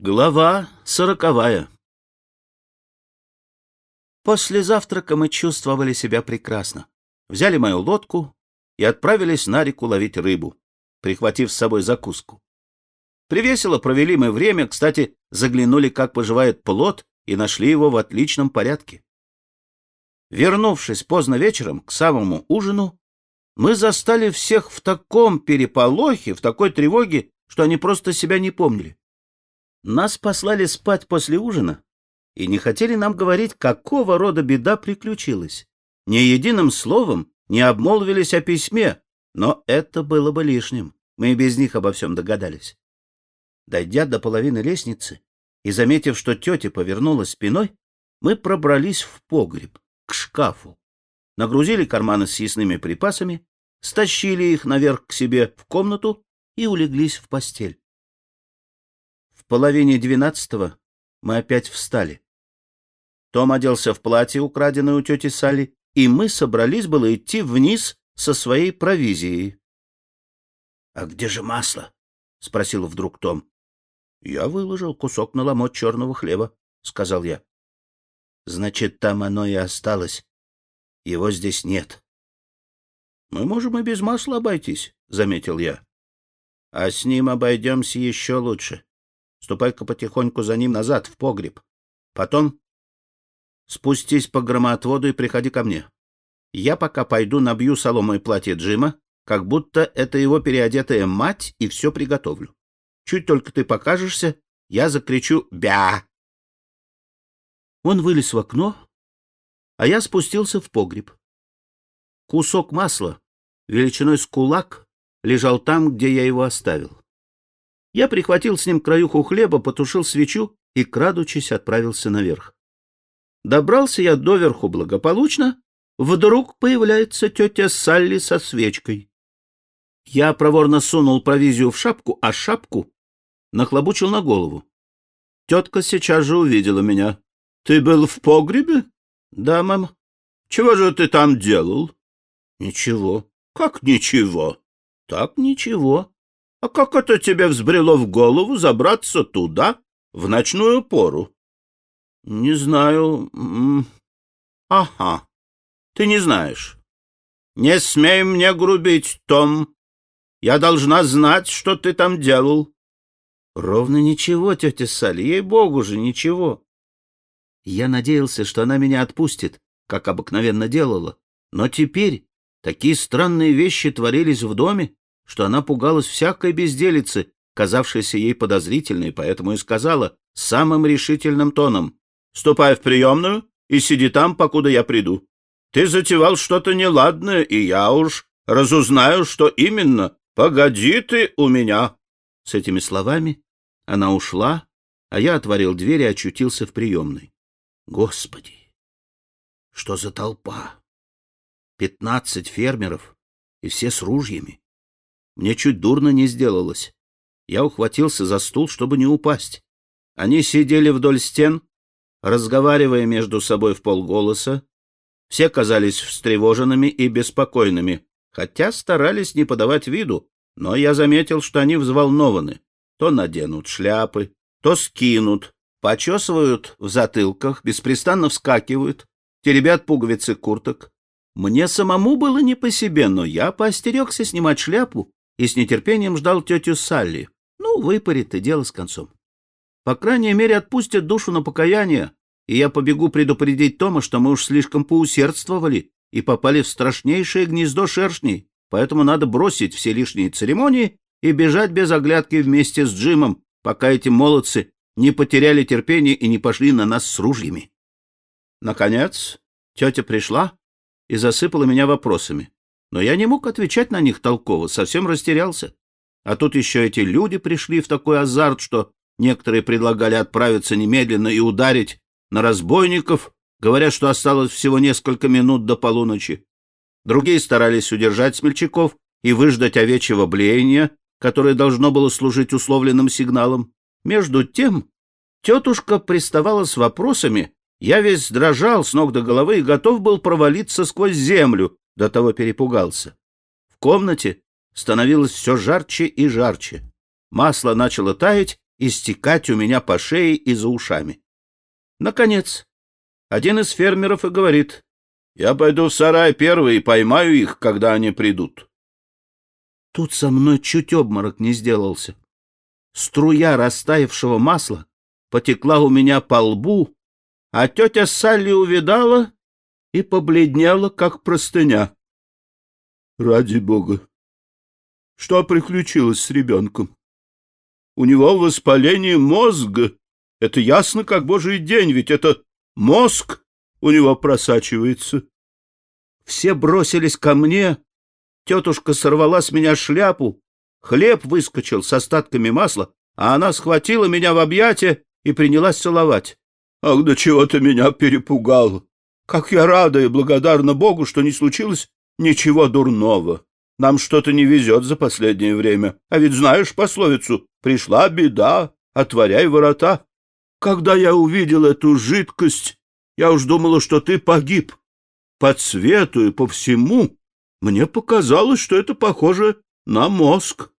Глава сороковая После завтрака мы чувствовали себя прекрасно. Взяли мою лодку и отправились на реку ловить рыбу, прихватив с собой закуску. Привесело провели мы время, кстати, заглянули, как поживает плод, и нашли его в отличном порядке. Вернувшись поздно вечером к самому ужину, мы застали всех в таком переполохе, в такой тревоге, что они просто себя не помнили. Нас послали спать после ужина и не хотели нам говорить, какого рода беда приключилась. Ни единым словом не обмолвились о письме, но это было бы лишним. Мы и без них обо всем догадались. Дойдя до половины лестницы и заметив, что тетя повернулась спиной, мы пробрались в погреб, к шкафу, нагрузили карманы с съестными припасами, стащили их наверх к себе в комнату и улеглись в постель половине двенадцатого мы опять встали. Том оделся в платье, украденное у тети Салли, и мы собрались было идти вниз со своей провизией. — А где же масло? — спросил вдруг Том. — Я выложил кусок на ломоть черного хлеба, — сказал я. — Значит, там оно и осталось. Его здесь нет. — Мы можем и без масла обойтись, — заметил я. — А с ним обойдемся еще лучше. Ступай-ка потихоньку за ним назад, в погреб. Потом спустись по громоотводу и приходи ко мне. Я пока пойду набью соломой платье Джима, как будто это его переодетая мать, и все приготовлю. Чуть только ты покажешься, я закричу «Бя!». Он вылез в окно, а я спустился в погреб. Кусок масла, величиной с кулак, лежал там, где я его оставил. Я прихватил с ним краюху хлеба, потушил свечу и, крадучись, отправился наверх. Добрался я доверху благополучно, вдруг появляется тетя Салли со свечкой. Я проворно сунул провизию в шапку, а шапку нахлобучил на голову. Тетка сейчас же увидела меня. — Ты был в погребе? — Да, мам. — Чего же ты там делал? — Ничего. — Как ничего? — Так ничего. А как это тебе взбрело в голову забраться туда в ночную пору? — Не знаю. — Ага. Ты не знаешь. — Не смей мне грубить, Том. Я должна знать, что ты там делал. — Ровно ничего, тетя Салли, ей-богу же, ничего. Я надеялся, что она меня отпустит, как обыкновенно делала. Но теперь такие странные вещи творились в доме, что она пугалась всякой безделицы, казавшейся ей подозрительной, поэтому и сказала самым решительным тоном «Ступай в приемную и сиди там, покуда я приду. Ты затевал что-то неладное, и я уж разузнаю, что именно. Погоди ты у меня!» С этими словами она ушла, а я отворил дверь и очутился в приемной. Господи! Что за толпа? Пятнадцать фермеров, и все с ружьями. Мне чуть дурно не сделалось. Я ухватился за стул, чтобы не упасть. Они сидели вдоль стен, разговаривая между собой в полголоса. Все казались встревоженными и беспокойными, хотя старались не подавать виду, но я заметил, что они взволнованы. То наденут шляпы, то скинут, почесывают в затылках, беспрестанно вскакивают, теребят пуговицы курток. Мне самому было не по себе, но я поостерегся снимать шляпу и с нетерпением ждал тетю Салли. Ну, выпарит и дело с концом. По крайней мере, отпустят душу на покаяние, и я побегу предупредить Тома, что мы уж слишком поусердствовали и попали в страшнейшее гнездо шершней, поэтому надо бросить все лишние церемонии и бежать без оглядки вместе с Джимом, пока эти молодцы не потеряли терпение и не пошли на нас с ружьями. Наконец, тетя пришла и засыпала меня вопросами. Но я не мог отвечать на них толково, совсем растерялся. А тут еще эти люди пришли в такой азарт, что некоторые предлагали отправиться немедленно и ударить на разбойников, говоря, что осталось всего несколько минут до полуночи. Другие старались удержать смельчаков и выждать овечьего блеяния, которое должно было служить условленным сигналом. Между тем тетушка приставала с вопросами, я весь дрожал с ног до головы и готов был провалиться сквозь землю, до того перепугался. В комнате становилось все жарче и жарче. Масло начало таять, истекать у меня по шее и за ушами. Наконец, один из фермеров и говорит, «Я пойду в сарай первый и поймаю их, когда они придут». Тут со мной чуть обморок не сделался. Струя растаявшего масла потекла у меня по лбу, а тетя Салли увидала и побледнела, как простыня. Ради бога! Что приключилось с ребенком? У него воспаление мозга. Это ясно, как божий день, ведь это мозг у него просачивается. Все бросились ко мне. Тетушка сорвала с меня шляпу. Хлеб выскочил с остатками масла, а она схватила меня в объятия и принялась целовать. Ах, да чего ты меня перепугал! Как я рада и благодарна Богу, что не случилось ничего дурного. Нам что-то не везет за последнее время. А ведь знаешь пословицу «Пришла беда, отворяй ворота». Когда я увидел эту жидкость, я уж думала, что ты погиб. По цвету и по всему мне показалось, что это похоже на мозг.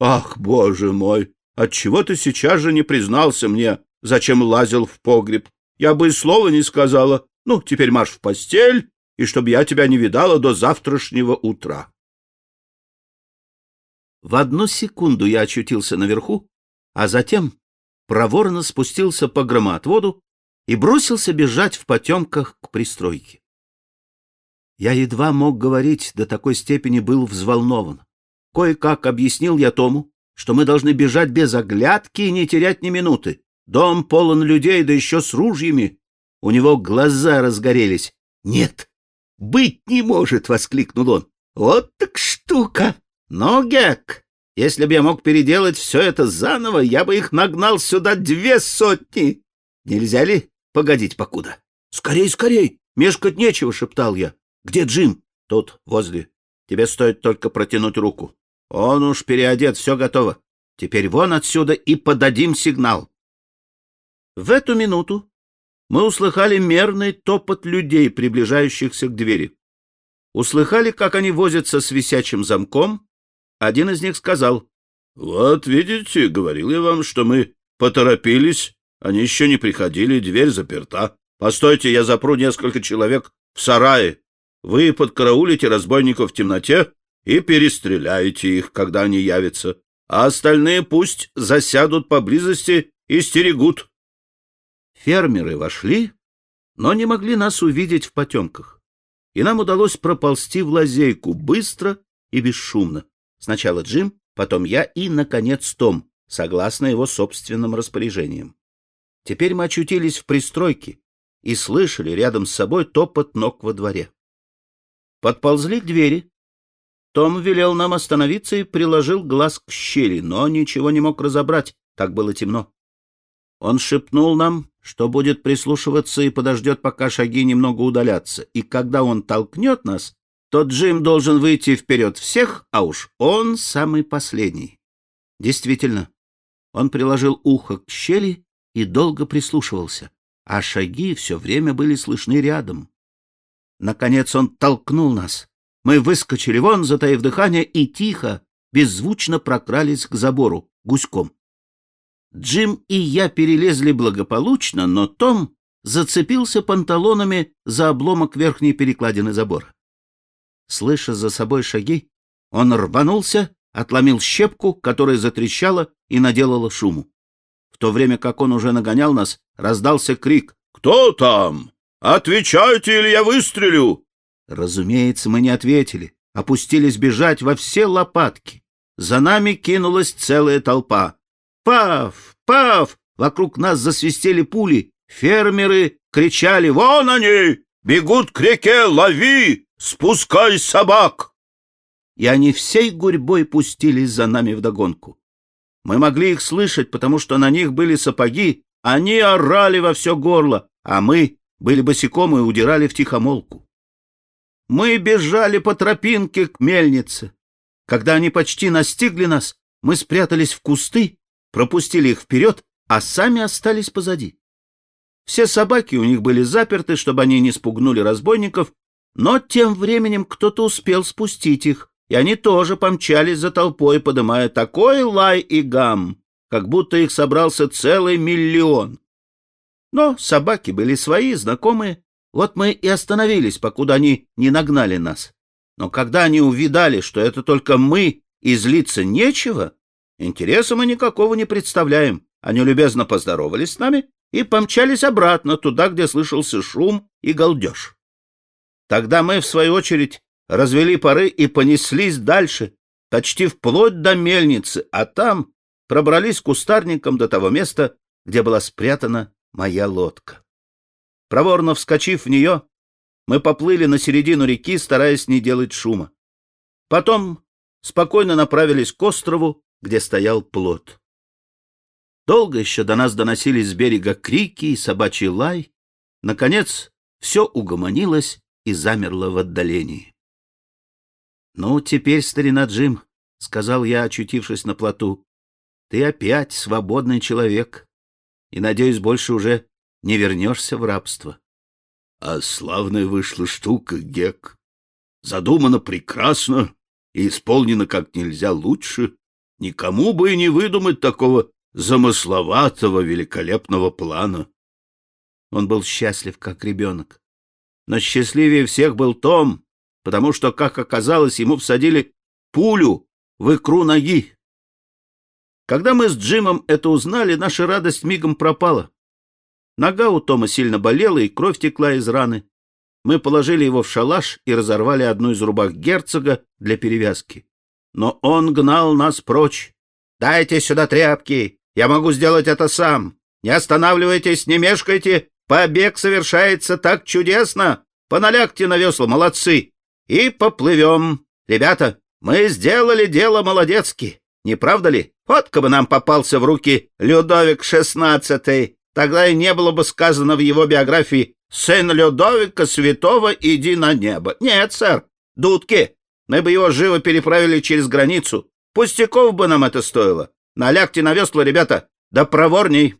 Ах, боже мой, отчего ты сейчас же не признался мне, зачем лазил в погреб? Я бы и слова не сказала. Ну, теперь марш в постель и чтобы я тебя не видала до завтрашнего утра. В одну секунду я очутился наверху, а затем проворно спустился по громоотводу и бросился бежать в потемках к пристройке. Я едва мог говорить, до такой степени был взволнован. Кое-как объяснил я Тому, что мы должны бежать без оглядки и не терять ни минуты. Дом полон людей, да еще с ружьями. У него глаза разгорелись. Нет, «Быть не может!» — воскликнул он. «Вот так штука! Но, Гек, если бы я мог переделать все это заново, я бы их нагнал сюда две сотни! Нельзя ли погодить покуда?» «Скорей, скорей! Мешкать нечего!» — шептал я. «Где Джим?» «Тут, возле. Тебе стоит только протянуть руку. Он уж переодет, все готово. Теперь вон отсюда и подадим сигнал». В эту минуту мы услыхали мерный топот людей, приближающихся к двери. Услыхали, как они возятся с висячим замком. Один из них сказал, «Вот, видите, говорил я вам, что мы поторопились. Они еще не приходили, дверь заперта. Постойте, я запру несколько человек в сарае. Вы подкараулите разбойников в темноте и перестреляете их, когда они явятся, а остальные пусть засядут поблизости и стерегут. Фермеры вошли, но не могли нас увидеть в потемках, и нам удалось проползти в лазейку быстро и бесшумно. Сначала Джим, потом я и, наконец, Том, согласно его собственным распоряжениям. Теперь мы очутились в пристройке и слышали рядом с собой топот ног во дворе. Подползли к двери. Том велел нам остановиться и приложил глаз к щели, но ничего не мог разобрать, так было темно. Он шепнул нам, что будет прислушиваться и подождет, пока шаги немного удалятся, и когда он толкнет нас, то Джим должен выйти вперед всех, а уж он самый последний. Действительно, он приложил ухо к щели и долго прислушивался, а шаги все время были слышны рядом. Наконец он толкнул нас. Мы выскочили вон, затаив дыхание, и тихо, беззвучно прокрались к забору, гуськом. Джим и я перелезли благополучно, но Том зацепился панталонами за обломок верхней перекладины забора. Слыша за собой шаги, он рванулся, отломил щепку, которая затрещала и наделала шуму. В то время как он уже нагонял нас, раздался крик «Кто там? Отвечайте, или я выстрелю!» Разумеется, мы не ответили, опустились бежать во все лопатки. За нами кинулась целая толпа. Пав! Пав! Вокруг нас засвистели пули. Фермеры кричали «Вон они! Бегут к реке! Лови! Спускай собак!» И они всей гурьбой пустились за нами вдогонку. Мы могли их слышать, потому что на них были сапоги. Они орали во все горло, а мы были босиком и удирали в тихомолку. Мы бежали по тропинке к мельнице. Когда они почти настигли нас, мы спрятались в кусты пропустили их вперед, а сами остались позади. Все собаки у них были заперты, чтобы они не спугнули разбойников, но тем временем кто-то успел спустить их, и они тоже помчались за толпой, подымая такой лай и гам, как будто их собрался целый миллион. Но собаки были свои, знакомые, вот мы и остановились, покуда они не нагнали нас. Но когда они увидали, что это только мы, и злиться нечего, интереса мы никакого не представляем. Они любезно поздоровались с нами и помчались обратно туда, где слышался шум и галдеж. Тогда мы, в свою очередь, развели пары и понеслись дальше, почти вплоть до мельницы, а там пробрались кустарником до того места, где была спрятана моя лодка. Проворно вскочив в нее, мы поплыли на середину реки, стараясь не делать шума. Потом спокойно направились к острову, где стоял плот. Долго еще до нас доносились с берега крики и собачий лай. Наконец, все угомонилось и замерло в отдалении. — Ну, теперь, старина Джим, — сказал я, очутившись на плоту, — ты опять свободный человек, и, надеюсь, больше уже не вернешься в рабство. — А славная вышла штука, Гек. Задумано прекрасно и исполнено как нельзя лучше. Никому бы и не выдумать такого замысловатого великолепного плана. Он был счастлив, как ребенок. Но счастливее всех был Том, потому что, как оказалось, ему всадили пулю в икру ноги. Когда мы с Джимом это узнали, наша радость мигом пропала. Нога у Тома сильно болела, и кровь текла из раны. Мы положили его в шалаш и разорвали одну из рубах герцога для перевязки. Но он гнал нас прочь. «Дайте сюда тряпки! Я могу сделать это сам! Не останавливайтесь, не мешкайте! Побег совершается так чудесно! Поналягте на весла, молодцы! И поплывем! Ребята, мы сделали дело молодецки, не правда ли? Вот бы нам попался в руки Людовик XVI, тогда и не было бы сказано в его биографии «Сын Людовика Святого, иди на небо». Нет, сэр, дудки, мы бы его живо переправили через границу. Пустяков бы нам это стоило. Налягте на весла, ребята, да проворней.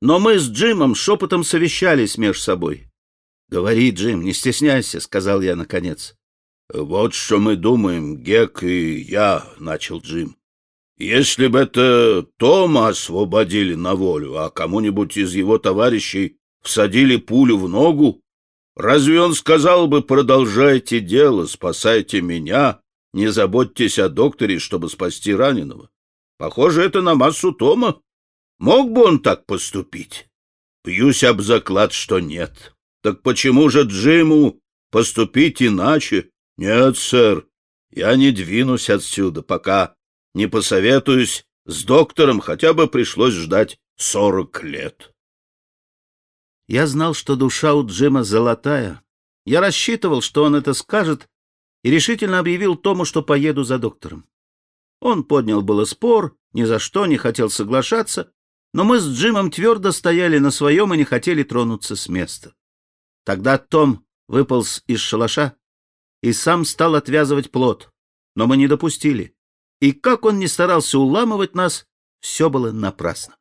Но мы с Джимом шепотом совещались между собой. — Говори, Джим, не стесняйся, — сказал я наконец. — Вот что мы думаем, Гек и я, — начал Джим. — Если бы это Тома освободили на волю, а кому-нибудь из его товарищей всадили пулю в ногу, разве он сказал бы «продолжайте дело, спасайте меня, не заботьтесь о докторе, чтобы спасти раненого»? Похоже, это на массу Тома. Мог бы он так поступить? Пьюсь об заклад, что нет. Так почему же Джиму поступить иначе? Нет, сэр, я не двинусь отсюда, пока не посоветуюсь с доктором, хотя бы пришлось ждать сорок лет. Я знал, что душа у Джима золотая. Я рассчитывал, что он это скажет, и решительно объявил Тому, что поеду за доктором. Он поднял было спор, ни за что не хотел соглашаться, но мы с Джимом твердо стояли на своем и не хотели тронуться с места. Тогда Том выполз из шалаша и сам стал отвязывать плод, но мы не допустили. И как он не старался уламывать нас, все было напрасно.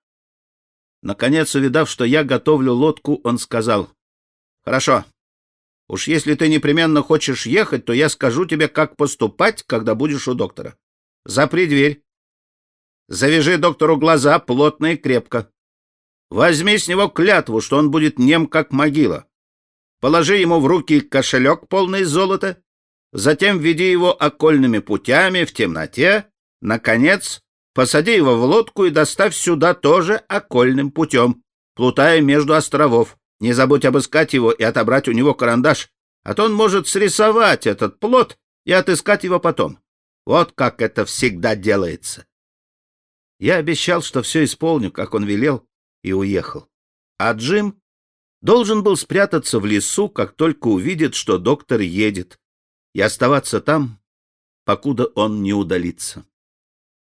Наконец, увидав, что я готовлю лодку, он сказал, «Хорошо, уж если ты непременно хочешь ехать, то я скажу тебе, как поступать, когда будешь у доктора. Запри дверь. Завяжи доктору глаза плотно и крепко. Возьми с него клятву, что он будет нем, как могила. Положи ему в руки кошелек, полный золота, затем веди его окольными путями в темноте, наконец, посади его в лодку и доставь сюда тоже окольным путем, плутая между островов. Не забудь обыскать его и отобрать у него карандаш, а то он может срисовать этот плод и отыскать его потом. Вот как это всегда делается. Я обещал, что все исполню, как он велел, и уехал. А Джим должен был спрятаться в лесу, как только увидит, что доктор едет, и оставаться там, покуда он не удалится.